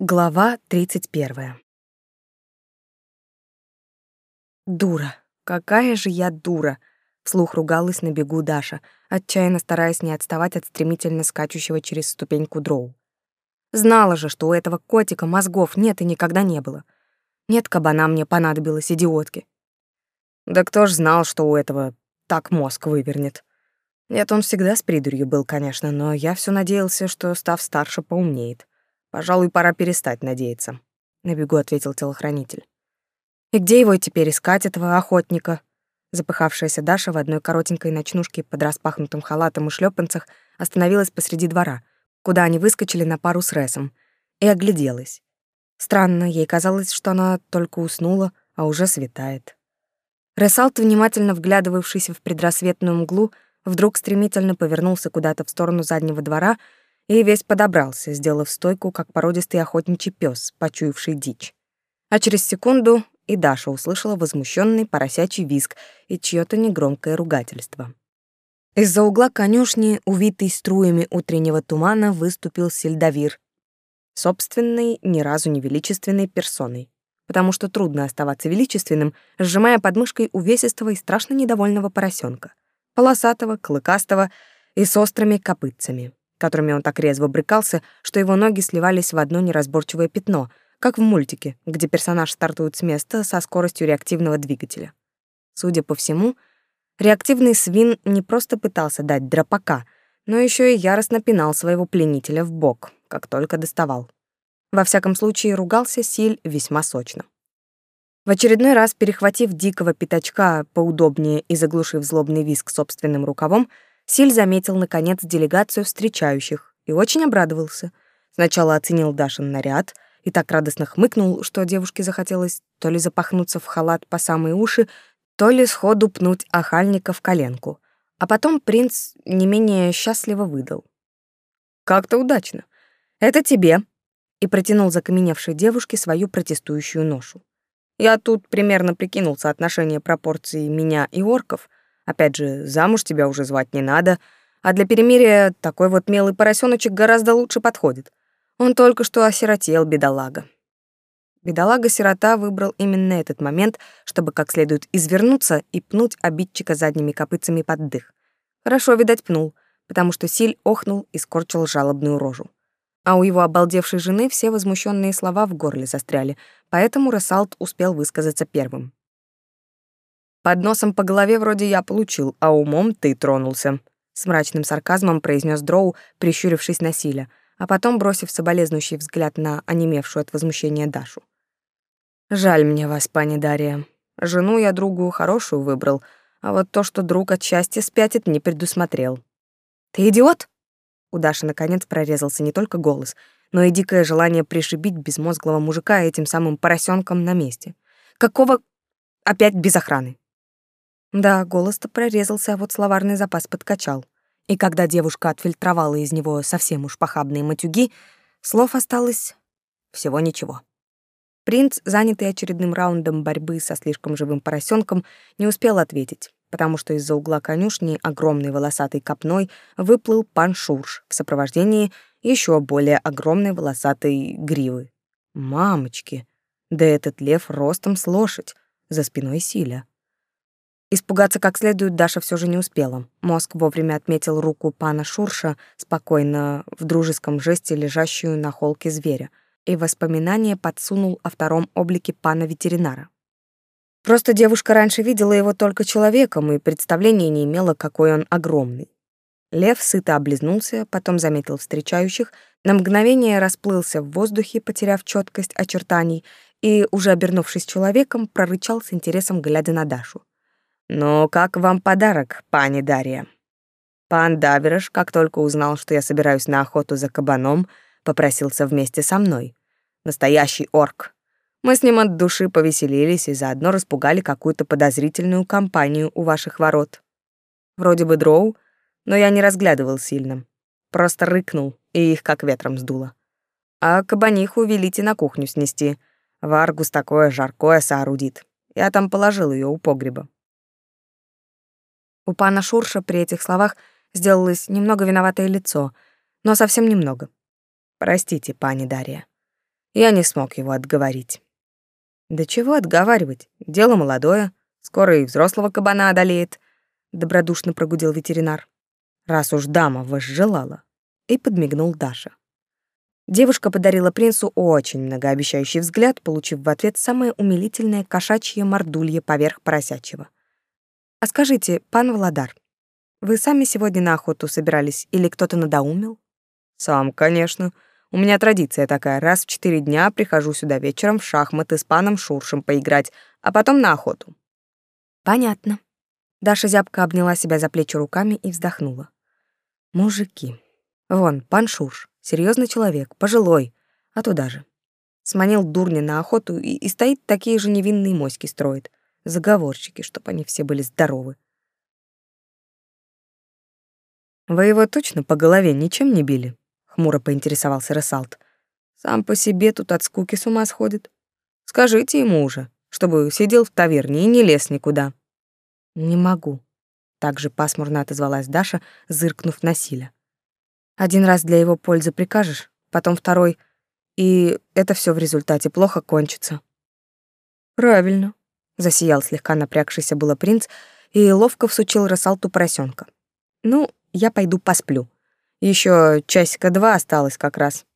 Глава 31. Дура. Какая же я дура, вслух ругалась на бегу Даша, отчаянно стараясь не отставать от стремительно скачущего через ступеньку дроу. Знала же, что у этого котика мозгов нет и никогда не было. Нет кабана мне понадобилось, идиотки. Да кто ж знал, что у этого так мозг вывернет. Нет, он всегда с придурью был, конечно, но я все надеялся, что, став старше, поумнеет. Пожалуй, пора перестать надеяться, на бегу ответил телохранитель. И где его теперь искать этого охотника? Запыхавшаяся Даша в одной коротенькой ночнушке под распахнутым халатом и шлепанцах остановилась посреди двора, куда они выскочили на пару с Ресом, и огляделась. Странно, ей казалось, что она только уснула, а уже светает. Ресалт, внимательно вглядывавшийся в предрассветную мглу, вдруг стремительно повернулся куда-то в сторону заднего двора и весь подобрался, сделав стойку, как породистый охотничий пес, почуявший дичь. А через секунду и Даша услышала возмущенный поросячий визг и чьё-то негромкое ругательство. Из-за угла конюшни, увитый струями утреннего тумана, выступил сельдовир, собственной, ни разу не величественной персоной, потому что трудно оставаться величественным, сжимая под мышкой увесистого и страшно недовольного поросенка, полосатого, клыкастого и с острыми копытцами которыми он так резво брыкался, что его ноги сливались в одно неразборчивое пятно, как в мультике, где персонаж стартует с места со скоростью реактивного двигателя. Судя по всему, реактивный свин не просто пытался дать дропака, но еще и яростно пинал своего пленителя в бок, как только доставал. Во всяком случае, ругался Силь весьма сочно. В очередной раз, перехватив дикого пятачка поудобнее и заглушив злобный визг собственным рукавом, Силь заметил, наконец, делегацию встречающих и очень обрадовался. Сначала оценил Дашин наряд и так радостно хмыкнул, что девушке захотелось то ли запахнуться в халат по самые уши, то ли сходу пнуть охальника в коленку. А потом принц не менее счастливо выдал. «Как-то удачно. Это тебе», и протянул закаменевшей девушке свою протестующую ношу. Я тут примерно прикинул соотношение пропорций меня и орков, Опять же, замуж тебя уже звать не надо, а для перемирия такой вот милый поросеночек гораздо лучше подходит. Он только что осиротел, бедолага. Бедолага-сирота выбрал именно этот момент, чтобы как следует извернуться и пнуть обидчика задними копытцами под дых. Хорошо, видать, пнул, потому что Силь охнул и скорчил жалобную рожу. А у его обалдевшей жены все возмущенные слова в горле застряли, поэтому Рассалт успел высказаться первым. Под носом по голове вроде я получил, а умом ты тронулся», — с мрачным сарказмом произнес Дроу, прищурившись на Силя, а потом бросив соболезнующий взгляд на онемевшую от возмущения Дашу. «Жаль мне вас, пани Дарья. Жену я другу хорошую выбрал, а вот то, что друг от счастья спятит, не предусмотрел». «Ты идиот?» У Даши наконец прорезался не только голос, но и дикое желание пришибить безмозглого мужика этим самым поросенком на месте. «Какого... опять без охраны?» Да, голос-то прорезался, а вот словарный запас подкачал. И когда девушка отфильтровала из него совсем уж похабные матюги, слов осталось всего ничего. Принц, занятый очередным раундом борьбы со слишком живым поросенком, не успел ответить, потому что из-за угла конюшни огромной волосатой копной выплыл пан Шурш в сопровождении еще более огромной волосатой гривы. Мамочки! Да этот лев ростом с лошадь, за спиной Силя. Испугаться как следует Даша все же не успела. Мозг вовремя отметил руку пана Шурша, спокойно в дружеском жесте лежащую на холке зверя, и воспоминание подсунул о втором облике пана-ветеринара. Просто девушка раньше видела его только человеком и представления не имела, какой он огромный. Лев сыто облизнулся, потом заметил встречающих, на мгновение расплылся в воздухе, потеряв четкость очертаний, и, уже обернувшись человеком, прорычал с интересом, глядя на Дашу. «Ну, как вам подарок, пани Дарья?» Пан Даверыш, как только узнал, что я собираюсь на охоту за кабаном, попросился вместе со мной. Настоящий орк. Мы с ним от души повеселились и заодно распугали какую-то подозрительную компанию у ваших ворот. Вроде бы дроу, но я не разглядывал сильно. Просто рыкнул, и их как ветром сдуло. А кабаниху велите на кухню снести. Варгус такое жаркое соорудит. Я там положил ее у погреба. У пана Шурша при этих словах сделалось немного виноватое лицо, но совсем немного. «Простите, пани Дарья. Я не смог его отговорить. Да чего отговаривать? Дело молодое, скоро и взрослого кабана одолеет, добродушно прогудел ветеринар. Раз уж дама возжелала. И подмигнул Даша. Девушка подарила принцу очень многообещающий взгляд, получив в ответ самое умилительное кошачье мордулье поверх поросячьего. «А скажите, пан Владар, вы сами сегодня на охоту собирались или кто-то надоумил?» «Сам, конечно. У меня традиция такая. Раз в четыре дня прихожу сюда вечером в шахматы с паном Шуршем поиграть, а потом на охоту». «Понятно». Даша зябко обняла себя за плечи руками и вздохнула. «Мужики. Вон, пан Шурш, серьезный человек, пожилой, а туда же. Сманил дурня на охоту и, и стоит такие же невинные моськи строит. Заговорщики, чтоб они все были здоровы. «Вы его точно по голове ничем не били?» — хмуро поинтересовался Рассалт. «Сам по себе тут от скуки с ума сходит. Скажите ему уже, чтобы сидел в таверне и не лез никуда». «Не могу», — также пасмурно отозвалась Даша, зыркнув на Силя. «Один раз для его пользы прикажешь, потом второй, и это все в результате плохо кончится». «Правильно», — засиял слегка напрягшийся было принц и ловко всучил Рассалту поросенка. «Ну, я пойду посплю. Еще часика два осталось как раз.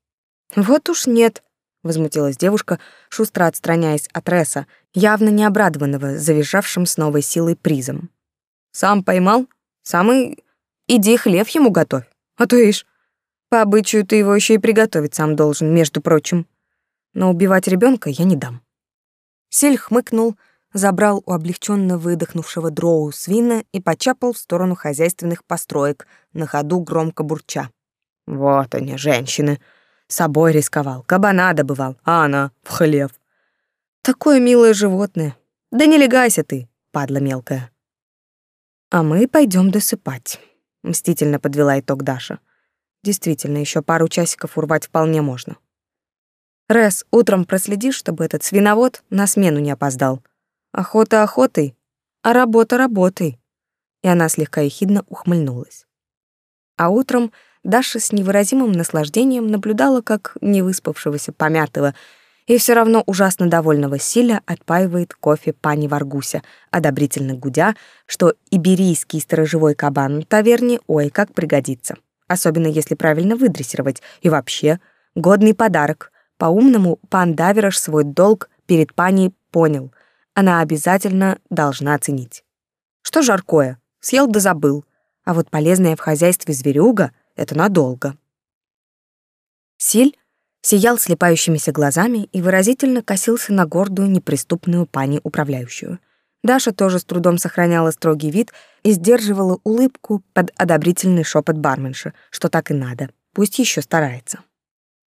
Вот уж нет, возмутилась девушка, шустро отстраняясь от Ресса, явно не обрадованного завизжавшим с новой силой призом. Сам поймал? Сам и иди хлеб ему готовь. А то ишь, по обычаю ты его еще и приготовить сам должен, между прочим. Но убивать ребенка я не дам. Сель хмыкнул, забрал у облегченно выдохнувшего дроу свина и почапал в сторону хозяйственных построек, на ходу громко бурча. «Вот они, женщины! Собой рисковал, кабана добывал, а она в хлев. Такое милое животное. Да не легайся ты, падла мелкая». «А мы пойдем досыпать», — мстительно подвела итог Даша. «Действительно, еще пару часиков урвать вполне можно». «Рес, утром проследи, чтобы этот свиновод на смену не опоздал. Охота охотой, а работа работой. И она слегка ехидно ухмыльнулась. А утром Даша с невыразимым наслаждением наблюдала, как невыспавшегося помятого и все равно ужасно довольного Силя отпаивает кофе пани Варгуся, одобрительно гудя, что иберийский сторожевой кабан в таверне ой как пригодится, особенно если правильно выдрессировать, и вообще годный подарок. По-умному пан Давераш свой долг перед пани понял, она обязательно должна оценить. Что жаркое? Съел да забыл. А вот полезная в хозяйстве зверюга — это надолго. Силь сиял слепающимися глазами и выразительно косился на гордую, неприступную пани управляющую. Даша тоже с трудом сохраняла строгий вид и сдерживала улыбку под одобрительный шепот барменши, что так и надо, пусть еще старается.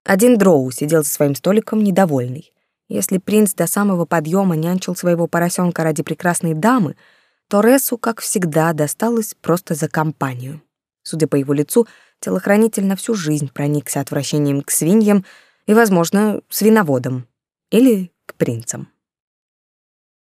Один дроу сидел за своим столиком недовольный. Если принц до самого подъема нянчил своего поросенка ради прекрасной дамы, то Ресу, как всегда, досталось просто за компанию. Судя по его лицу, телохранитель на всю жизнь проникся отвращением к свиньям и, возможно, свиноводам. Или к принцам.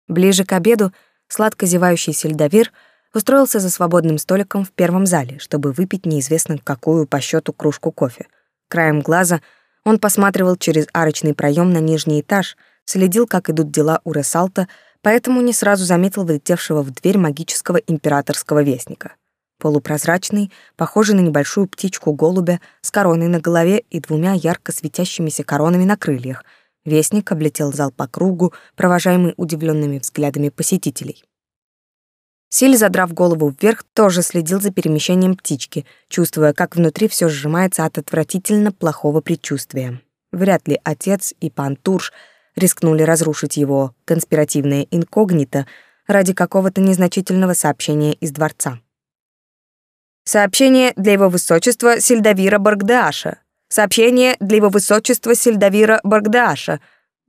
Ближе к обеду сладко зевающий сельдовир устроился за свободным столиком в первом зале, чтобы выпить неизвестно какую по счету кружку кофе. Краем глаза — он посматривал через арочный проем на нижний этаж, следил, как идут дела у Ресалта, поэтому не сразу заметил влетевшего в дверь магического императорского вестника. Полупрозрачный, похожий на небольшую птичку голубя с короной на голове и двумя ярко светящимися коронами на крыльях, вестник облетел зал по кругу, провожаемый удивленными взглядами посетителей. Силь, задрав голову вверх, тоже следил за перемещением птички, чувствуя, как внутри все сжимается от отвратительно плохого предчувствия. Вряд ли отец и пан Турш рискнули разрушить его конспиративное инкогнито ради какого-то незначительного сообщения из дворца. Сообщение для его высочества Сильдавира Баргдааша. Сообщение для его высочества Сильдавира Баргдааша.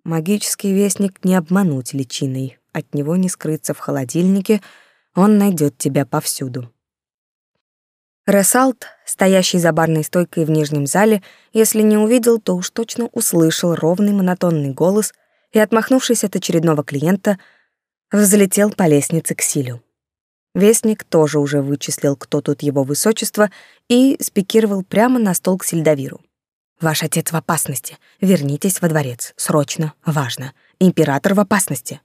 Магический вестник не обмануть личиной. От него не скрыться в холодильнике — он найдет тебя повсюду. Ресалт, стоящий за барной стойкой в нижнем зале, если не увидел, то уж точно услышал ровный монотонный голос и, отмахнувшись от очередного клиента, взлетел по лестнице к Силю. Вестник тоже уже вычислил, кто тут его высочество, и спикировал прямо на стол к Сильдавиру. Ваш отец в опасности. Вернитесь во дворец. Срочно. Важно. Император в опасности.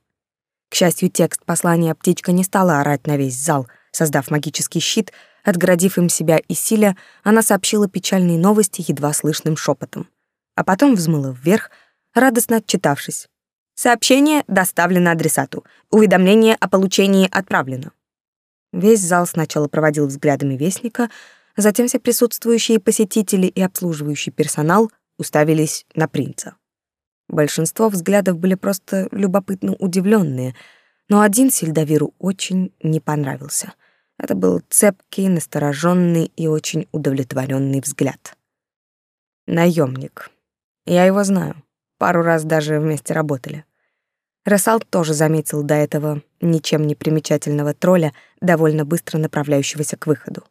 К счастью, текст послания птичка не стала орать на весь зал. Создав магический щит, отгородив им себя и силя, она сообщила печальные новости едва слышным шепотом. А потом взмыла вверх, радостно отчитавшись. Сообщение доставлено адресату. Уведомление о получении отправлено. Весь зал сначала проводил взглядами вестника, затем все присутствующие посетители и обслуживающий персонал уставились на принца. Большинство взглядов были просто любопытно удивленные, но один Сильдавиру очень не понравился. Это был цепкий, настороженный и очень удовлетворенный взгляд. Наемник. Я его знаю. Пару раз даже вместе работали. Рассал тоже заметил до этого ничем не примечательного тролля, довольно быстро направляющегося к выходу.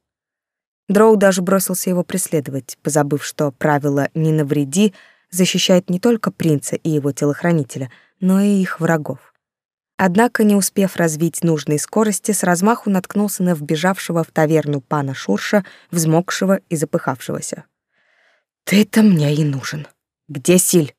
Дроу даже бросился его преследовать, позабыв, что правило «не навреди» защищает не только принца и его телохранителя, но и их врагов. Однако, не успев развить нужной скорости, с размаху наткнулся на вбежавшего в таверну пана Шурша, взмокшего и запыхавшегося. «Ты-то мне и нужен. Где Силь?»